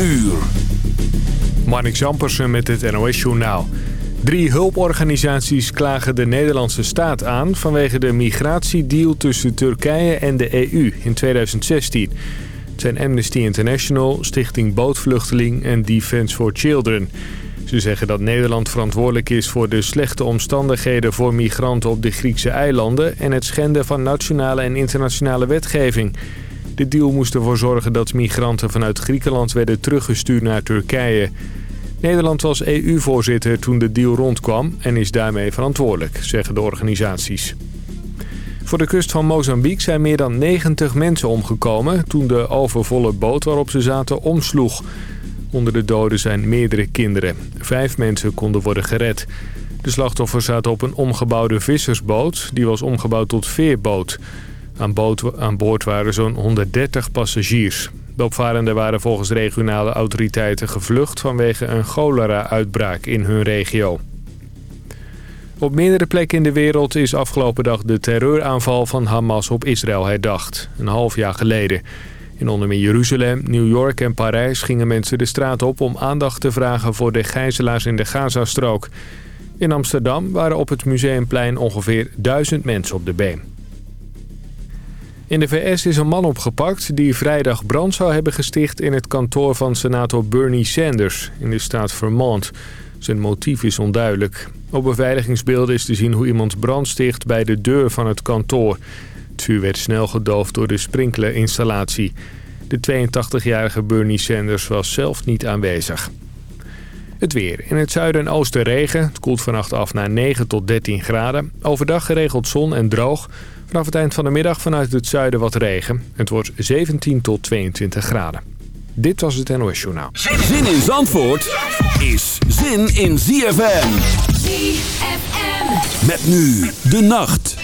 uur. Marnik Zampersen met het NOS-journaal. Drie hulporganisaties klagen de Nederlandse staat aan... vanwege de migratiedeal tussen Turkije en de EU in 2016. Het zijn Amnesty International, Stichting Bootvluchteling en Defence for Children... Ze zeggen dat Nederland verantwoordelijk is voor de slechte omstandigheden voor migranten op de Griekse eilanden... en het schenden van nationale en internationale wetgeving. De deal moest ervoor zorgen dat migranten vanuit Griekenland werden teruggestuurd naar Turkije. Nederland was EU-voorzitter toen de deal rondkwam en is daarmee verantwoordelijk, zeggen de organisaties. Voor de kust van Mozambique zijn meer dan 90 mensen omgekomen toen de overvolle boot waarop ze zaten omsloeg. Onder de doden zijn meerdere kinderen. Vijf mensen konden worden gered. De slachtoffers zaten op een omgebouwde vissersboot. Die was omgebouwd tot veerboot. Aan, aan boord waren zo'n 130 passagiers. De opvarenden waren volgens regionale autoriteiten gevlucht... vanwege een cholera-uitbraak in hun regio. Op meerdere plekken in de wereld is afgelopen dag de terreuraanval van Hamas op Israël herdacht. Een half jaar geleden. In onder meer Jeruzalem, New York en Parijs gingen mensen de straat op... om aandacht te vragen voor de gijzelaars in de Gazastrook. In Amsterdam waren op het Museumplein ongeveer duizend mensen op de been. In de VS is een man opgepakt die vrijdag brand zou hebben gesticht... in het kantoor van senator Bernie Sanders in de staat Vermont. Zijn motief is onduidelijk. Op beveiligingsbeelden is te zien hoe iemand brand sticht bij de deur van het kantoor... Het vuur werd snel gedoofd door de sprinklerinstallatie. De 82-jarige Bernie Sanders was zelf niet aanwezig. Het weer. In het zuiden en oosten regen. Het koelt vannacht af naar 9 tot 13 graden. Overdag geregeld zon en droog. Vanaf het eind van de middag vanuit het zuiden wat regen. Het wordt 17 tot 22 graden. Dit was het NOS Journaal. Zin in Zandvoort is zin in ZFM. ZFM. Met nu de nacht.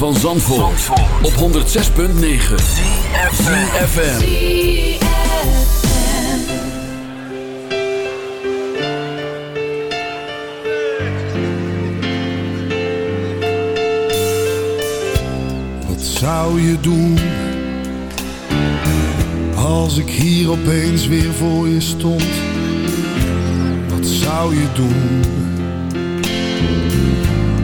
van Zandvoort, Zandvoort. op 106.9 CFFM Wat zou je doen Als ik hier opeens weer voor je stond? Wat zou je doen?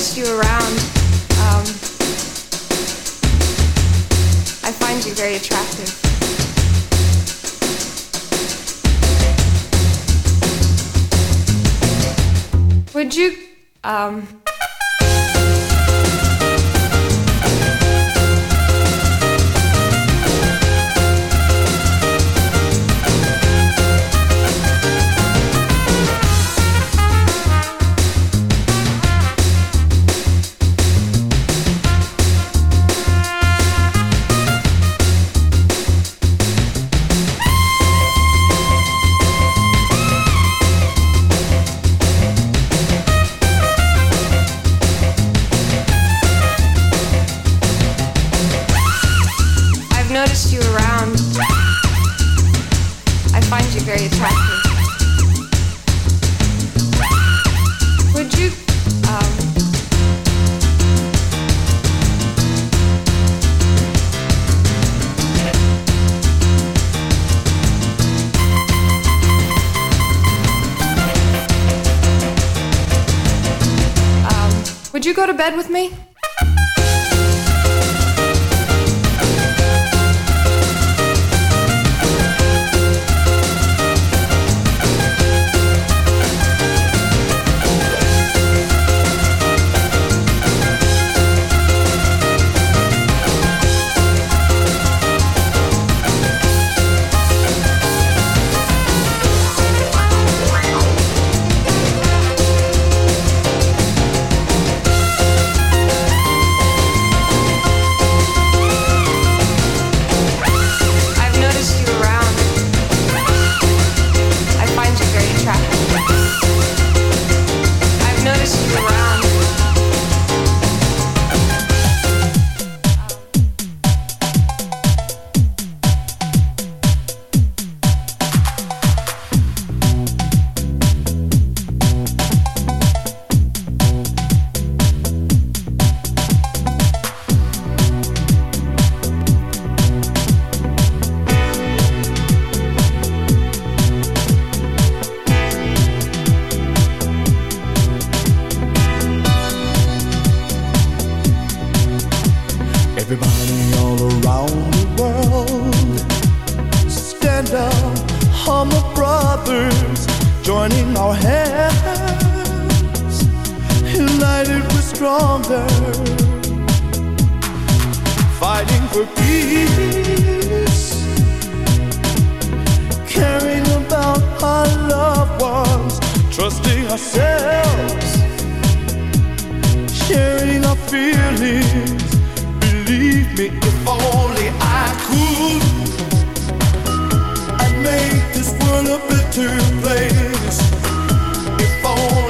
promised you around. Joining our hands, united we're stronger, fighting for peace, caring about our loved ones, trusting ourselves, sharing our feelings. Believe me, if only I could, I'd make this world a better place phone.